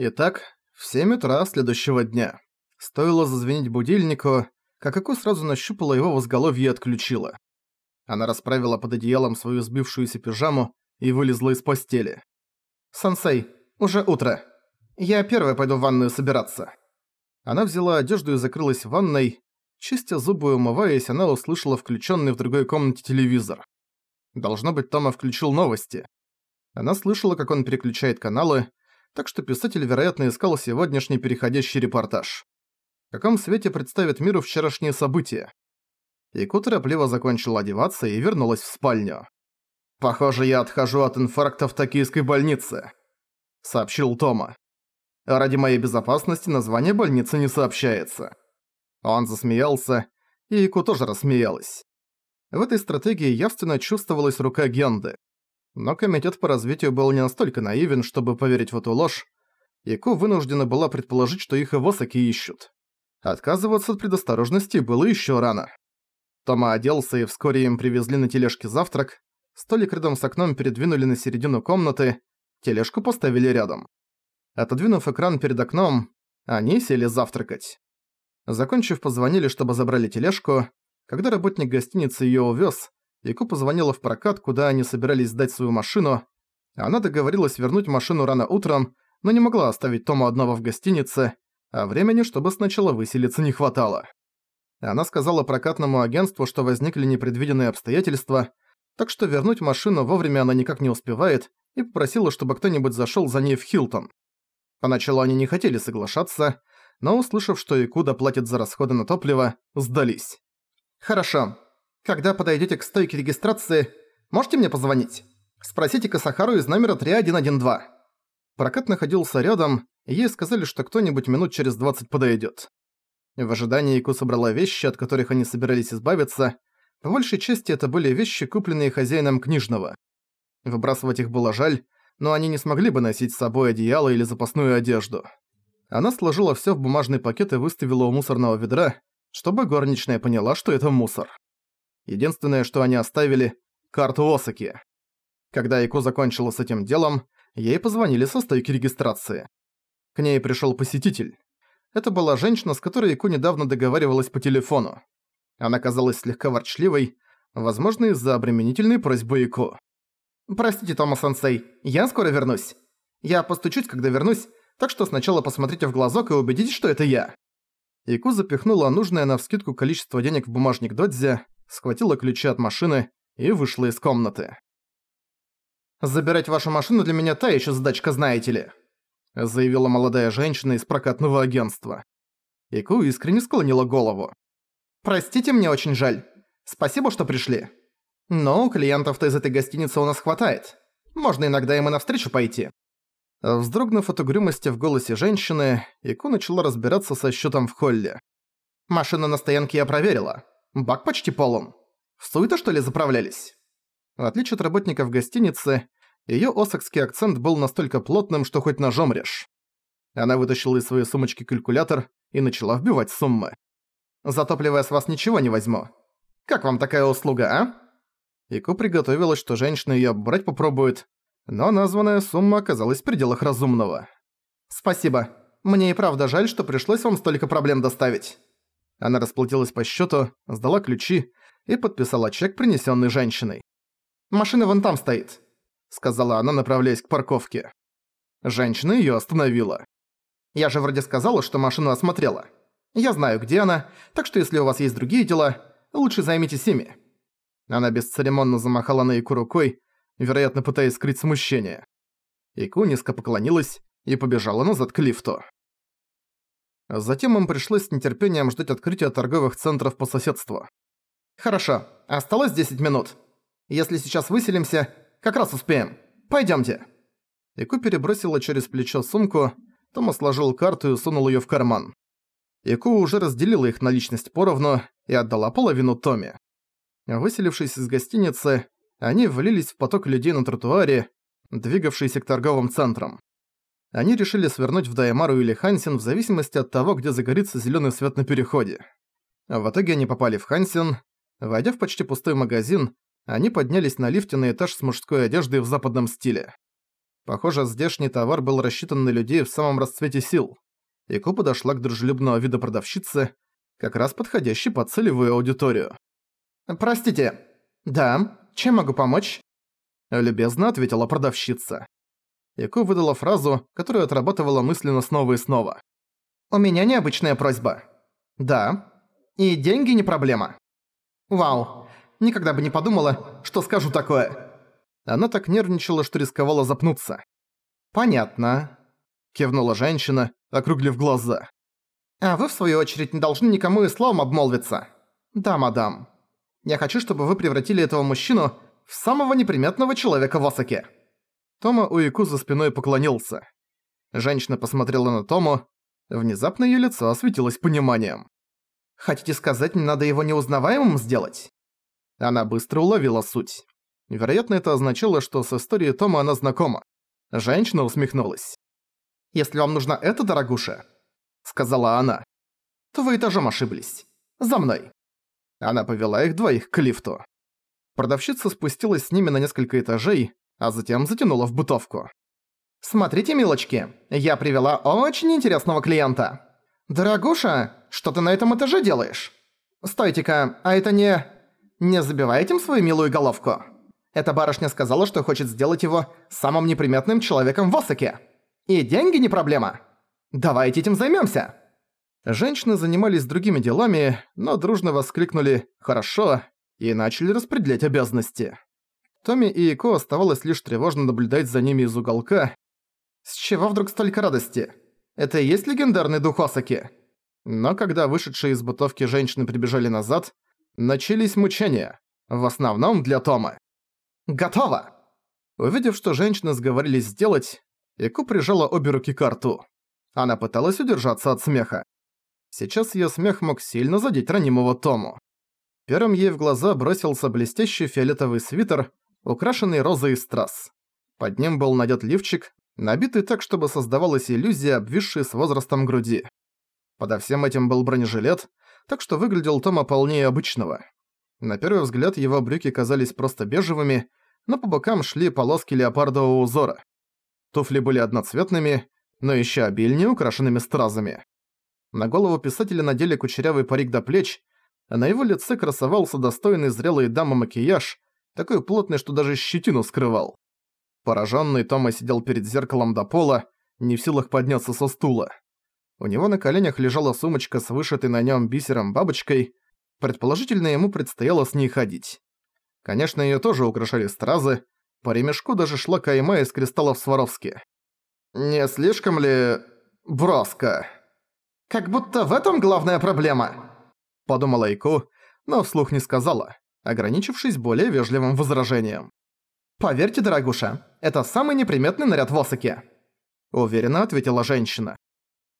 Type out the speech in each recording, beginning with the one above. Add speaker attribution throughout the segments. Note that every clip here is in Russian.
Speaker 1: Итак, в 7 утра следующего дня. Стоило зазвенить будильнику, как Ико сразу нащупала его в изголовье и отключила. Она расправила под одеялом свою сбившуюся пижаму и вылезла из постели. «Сансей, уже утро. Я первая пойду в ванную собираться». Она взяла одежду и закрылась в ванной. Чистя зубы и умываясь, она услышала включенный в другой комнате телевизор. Должно быть, Тома включил новости. Она слышала, как он переключает каналы, так что писатель, вероятно, искал сегодняшний переходящий репортаж. В каком свете представит миру вчерашние события? Ику торопливо закончила одеваться и вернулась в спальню. «Похоже, я отхожу от инфаркта в токийской больнице», — сообщил Тома. «Ради моей безопасности название больницы не сообщается». Он засмеялся, и Ику тоже рассмеялась. В этой стратегии явственно чувствовалась рука Генды. Но комитет по развитию был не настолько наивен, чтобы поверить в эту ложь, и Ку вынуждена была предположить, что их и Восаки ищут. Отказываться от предосторожности было еще рано. Тома оделся, и вскоре им привезли на тележке завтрак, столик рядом с окном передвинули на середину комнаты, тележку поставили рядом. Отодвинув экран перед окном, они сели завтракать. Закончив, позвонили, чтобы забрали тележку. Когда работник гостиницы её увёз, Ику позвонила в прокат, куда они собирались сдать свою машину. Она договорилась вернуть машину рано утром, но не могла оставить Тома одного в гостинице, а времени, чтобы сначала выселиться, не хватало. Она сказала прокатному агентству, что возникли непредвиденные обстоятельства, так что вернуть машину вовремя она никак не успевает, и попросила, чтобы кто-нибудь зашёл за ней в Хилтон. Поначалу они не хотели соглашаться, но услышав, что Икуда платит за расходы на топливо, сдались. «Хорошо, когда подойдете к стойке регистрации, можете мне позвонить? Спросите Касахару из номера 3112. Прокат находился рядом, и ей сказали, что кто-нибудь минут через 20 подойдет. В ожидании Ику собрала вещи, от которых они собирались избавиться. По большей части это были вещи, купленные хозяином книжного. Выбрасывать их было жаль, но они не смогли бы носить с собой одеяло или запасную одежду. Она сложила всё в бумажный пакет и выставила у мусорного ведра, чтобы горничная поняла, что это мусор. Единственное, что они оставили – карту Осаки. Когда Ико закончила с этим делом, ей позвонили со стойки регистрации. К ней пришёл посетитель. Это была женщина, с которой Ико недавно договаривалась по телефону. Она казалась слегка ворчливой, возможно, из-за обременительной просьбы Ико. «Простите, Тома-сенсей, я скоро вернусь. Я постучусь, когда вернусь, так что сначала посмотрите в глазок и убедитесь, что это я». Ику запихнула нужное навскидку количество денег в бумажник Додзи, схватила ключи от машины и вышла из комнаты. «Забирать вашу машину для меня та ещё задачка, знаете ли», заявила молодая женщина из прокатного агентства. Ику искренне склонила голову. «Простите, мне очень жаль. Спасибо, что пришли. Но клиентов-то из этой гостиницы у нас хватает. Можно иногда им и навстречу пойти». Вздрогнув от угрюмости в голосе женщины, Ику начала разбираться со счётом в холле. «Машину на стоянке я проверила. Бак почти полон. Суета, что ли, заправлялись? В отличие от работников гостиницы, её осокский акцент был настолько плотным, что хоть ножом режь. Она вытащила из своей сумочки калькулятор и начала вбивать суммы. «За с вас ничего не возьму. Как вам такая услуга, а?» Ику приготовилась, что женщина её брать попробует, но названная сумма оказалась в пределах разумного. «Спасибо. Мне и правда жаль, что пришлось вам столько проблем доставить». Она расплатилась по счету, сдала ключи и подписала чек, принесенный женщиной. «Машина вон там стоит», — сказала она, направляясь к парковке. Женщина ее остановила. «Я же вроде сказала, что машину осмотрела. Я знаю, где она, так что если у вас есть другие дела, лучше займитесь ими». Она бесцеремонно замахала на Ику рукой, вероятно, пытаясь скрыть смущение. Ику низко поклонилась и побежала назад к лифту. Затем им пришлось с нетерпением ждать открытия торговых центров по соседству. «Хорошо, осталось 10 минут. Если сейчас выселимся, как раз успеем. Пойдёмте». Ику перебросила через плечо сумку, Тома сложил карту и сунул её в карман. Ику уже разделила их наличность поровну и отдала половину Томе. Выселившись из гостиницы, они влились в поток людей на тротуаре, двигавшийся к торговым центрам. Они решили свернуть в Даймару или Хансин в зависимости от того, где загорится зелёный свет на переходе. В итоге они попали в Хансин. Войдя в почти пустой магазин, они поднялись на лифте на этаж с мужской одеждой в западном стиле. Похоже, здешний товар был рассчитан на людей в самом расцвете сил. Ику подошла к дружелюбного вида продавщицы, как раз подходящей под целевую аудиторию.
Speaker 2: «Простите. Да, чем могу помочь?»
Speaker 1: Любезно ответила продавщица. Ику выдала фразу, которую отрабатывала мысленно снова и снова.
Speaker 2: «У меня необычная просьба». «Да. И деньги не проблема». «Вау. Никогда бы не подумала, что скажу такое».
Speaker 1: Она так нервничала, что рисковала запнуться.
Speaker 2: «Понятно», — кивнула женщина, округлив глаза. «А вы, в свою очередь, не должны никому и словом обмолвиться». «Да, мадам. Я хочу, чтобы вы превратили этого мужчину в самого неприметного человека в Осаке».
Speaker 1: Тома Уику за спиной поклонился. Женщина посмотрела на Тому. Внезапно её лицо осветилось пониманием.
Speaker 2: «Хотите сказать, мне надо его неузнаваемым сделать?»
Speaker 1: Она быстро уловила суть. Вероятно, это означало, что с историей Тома она знакома. Женщина усмехнулась.
Speaker 2: «Если вам нужна эта дорогуша», — сказала она, — «то вы этажом ошиблись. За мной».
Speaker 1: Она повела их двоих к лифту. Продавщица спустилась с ними на несколько этажей, а затем затянула в бытовку.
Speaker 2: «Смотрите, милочки, я привела очень интересного клиента. Дорогуша, что ты на этом этаже делаешь? Стойте-ка, а это не... Не забивайте им свою милую головку?» Эта барышня сказала, что хочет сделать его самым неприметным человеком в Осаке. И деньги не проблема. Давайте этим займёмся.
Speaker 1: Женщины занимались другими делами, но дружно воскликнули «хорошо» и начали распределять обязанности. Томми и Ико оставалось лишь тревожно наблюдать за ними из уголка.
Speaker 2: С чего вдруг столько радости? Это и есть легендарный дух Осаки?
Speaker 1: Но когда вышедшие из бытовки женщины прибежали назад, начались мучения, в основном для Тома.
Speaker 2: Готово!»
Speaker 1: Увидев, что женщины сговорились сделать, Ику прижала обе руки к рту. Она пыталась удержаться от смеха. Сейчас её смех мог сильно задеть ранимого Тому. Первым ей в глаза бросился блестящий фиолетовый свитер, украшенный розой страз. Под ним был надет лифчик, набитый так, чтобы создавалась иллюзия, обвисшей с возрастом груди. Подо всем этим был бронежилет, так что выглядел Тома полнее обычного. На первый взгляд его брюки казались просто бежевыми, но по бокам шли полоски леопардового узора. Туфли были одноцветными, но еще обильнее украшенными стразами. На голову писателя надели кучерявый парик до плеч, а на его лице красовался достойный зрелой дамы макияж, такой плотный, что даже щетину скрывал. Пораженный Тома сидел перед зеркалом до пола, не в силах подняться со стула. У него на коленях лежала сумочка с вышитой на нем бисером бабочкой, предположительно ему предстояло с ней ходить. Конечно, ее тоже украшали стразы, по ремешку даже шла кайма из кристаллов Сваровски. «Не слишком ли... броско?»
Speaker 2: «Как будто в этом главная проблема», —
Speaker 1: подумала Ику, но вслух не сказала, ограничившись более вежливым возражением.
Speaker 2: «Поверьте, дорогуша, это самый неприметный наряд в Осаке», —
Speaker 1: уверенно ответила женщина.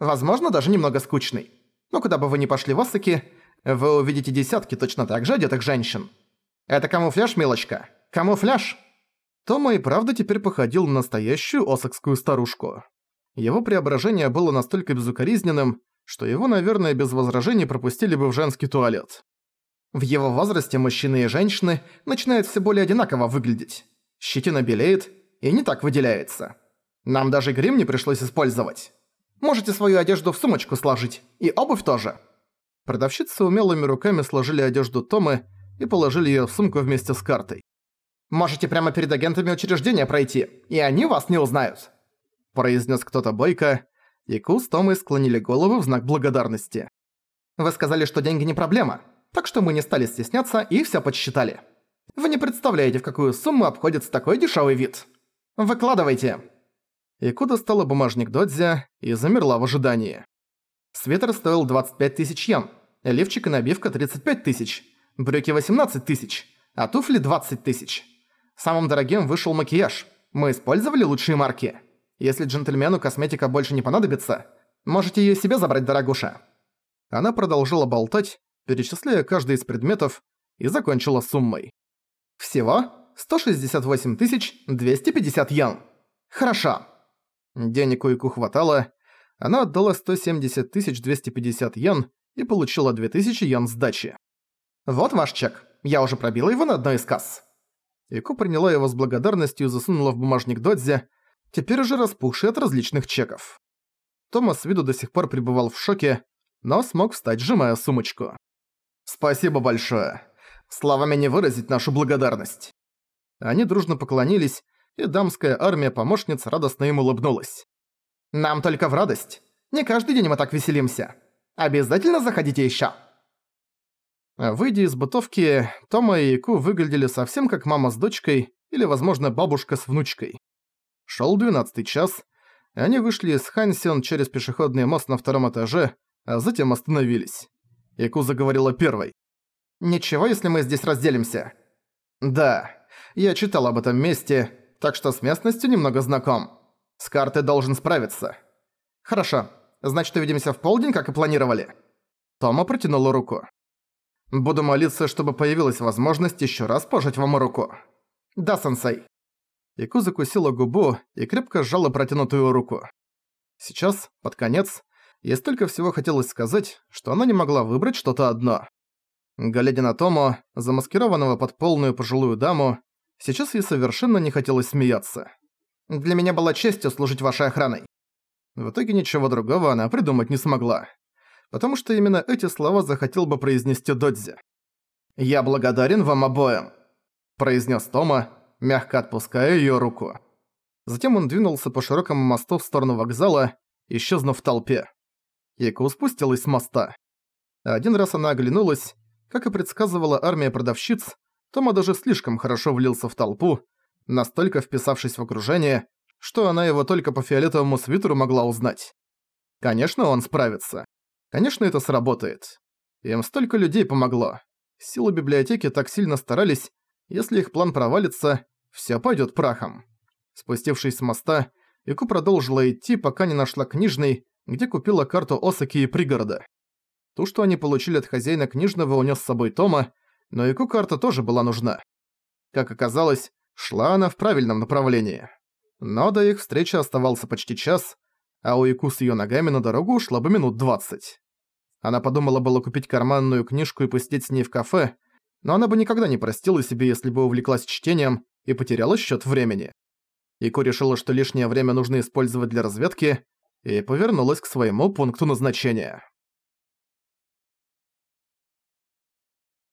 Speaker 2: «Возможно, даже немного скучный. Но куда бы вы ни пошли в Осаке, вы увидите десятки точно так же одетых женщин. Это камуфляж, милочка? Камуфляж!»
Speaker 1: Тома и правда теперь походил на настоящую осокскую старушку. Его преображение было настолько безукоризненным, что его, наверное, без возражений пропустили бы в женский туалет.
Speaker 2: В его возрасте мужчины и женщины начинают все более одинаково выглядеть. Щетина белеет и не так выделяется. Нам даже грим не пришлось использовать. Можете свою одежду в сумочку сложить, и обувь тоже.
Speaker 1: Продавщицы умелыми руками сложили одежду Томы и положили её в сумку вместе с картой.
Speaker 2: «Можете прямо перед агентами учреждения пройти, и они вас не узнают»,
Speaker 1: произнес кто-то бойко, и Ку с Томой склонили головы в знак благодарности.
Speaker 2: «Вы сказали, что деньги не проблема, так что мы не стали стесняться и всё подсчитали. Вы не представляете, в какую сумму обходится такой дешёвый вид. Выкладывайте!»
Speaker 1: Ику достала бумажник Додзя и замерла в ожидании.
Speaker 2: Свитер стоил 25 тысяч йен, лифчик и набивка 35 тысяч, брюки 18 тысяч, а туфли 20 тысяч. Самым дорогим вышел макияж. Мы использовали лучшие марки. Если джентльмену косметика больше не понадобится, можете её себе забрать, дорогуша».
Speaker 1: Она продолжила болтать, перечисляя каждый из предметов, и закончила суммой.
Speaker 2: «Всего 168 250 йен. Хорошо».
Speaker 1: Денег у Ику хватало, она отдала 170 250 йен и получила 2000 йен сдачи.
Speaker 2: «Вот ваш чек. Я уже пробила его на одной из касс».
Speaker 1: Ику приняла его с благодарностью и засунула в бумажник Додзи, теперь уже распухший от различных чеков. Томас с виду до сих пор пребывал в шоке, но смог встать, сжимая сумочку. «Спасибо большое. Словами не выразить нашу благодарность». Они дружно поклонились, и дамская армия помощниц радостно им улыбнулась.
Speaker 2: «Нам только в радость. Не каждый день мы так веселимся. Обязательно заходите ещё».
Speaker 1: Выйдя из бытовки, Тома и Яку выглядели совсем как мама с дочкой или, возможно, бабушка с внучкой. Шёл двенадцатый час, и они вышли из Хансион через пешеходный мост на втором этаже, а затем остановились. Яку заговорила первой.
Speaker 2: «Ничего, если мы здесь разделимся?»
Speaker 1: «Да, я читал об этом месте, так что с местностью немного знаком. С картой должен справиться».
Speaker 2: «Хорошо, значит, увидимся в полдень, как и планировали».
Speaker 1: Тома протянула руку. «Буду молиться, чтобы появилась возможность ещё раз пожать вам руку».
Speaker 2: «Да, сенсей».
Speaker 1: Яку закусила губу и крепко сжала протянутую руку. Сейчас, под конец, ей столько всего хотелось сказать, что она не могла выбрать что-то одно. Глядя на Тому, замаскированного под полную пожилую даму, сейчас ей совершенно не хотелось смеяться.
Speaker 2: «Для меня была честью служить вашей охраной».
Speaker 1: В итоге ничего другого она придумать не смогла. Потому что именно эти слова захотел бы произнести Додзи. «Я благодарен вам обоим», – произнес Тома, мягко отпуская её руку. Затем он двинулся по широкому мосту в сторону вокзала, исчезнув в толпе. Яку спустилась с моста. Один раз она оглянулась, как и предсказывала армия продавщиц, Тома даже слишком хорошо влился в толпу, настолько вписавшись в окружение, что она его только по фиолетовому свитеру могла узнать. Конечно, он справится. Конечно, это сработает. Им столько людей помогло. Силы библиотеки так сильно старались, если их план провалится, всё пойдёт прахом. Спустившись с моста, Ику продолжила идти, пока не нашла книжный, где купила карту Осаки и пригорода. Ту, что они получили от хозяина книжного, унес с собой Тома, но Ику карта тоже была нужна. Как оказалось, шла она в правильном направлении. Но до их встречи оставался почти час, а у Ику с её ногами на дорогу ушло бы минут двадцать. Она подумала было купить карманную книжку и посидеть с ней в кафе, но она бы никогда не простила себе, если бы увлеклась чтением и потеряла счёт времени. Ико решила, что лишнее время нужно использовать для разведки, и повернулась к своему пункту назначения.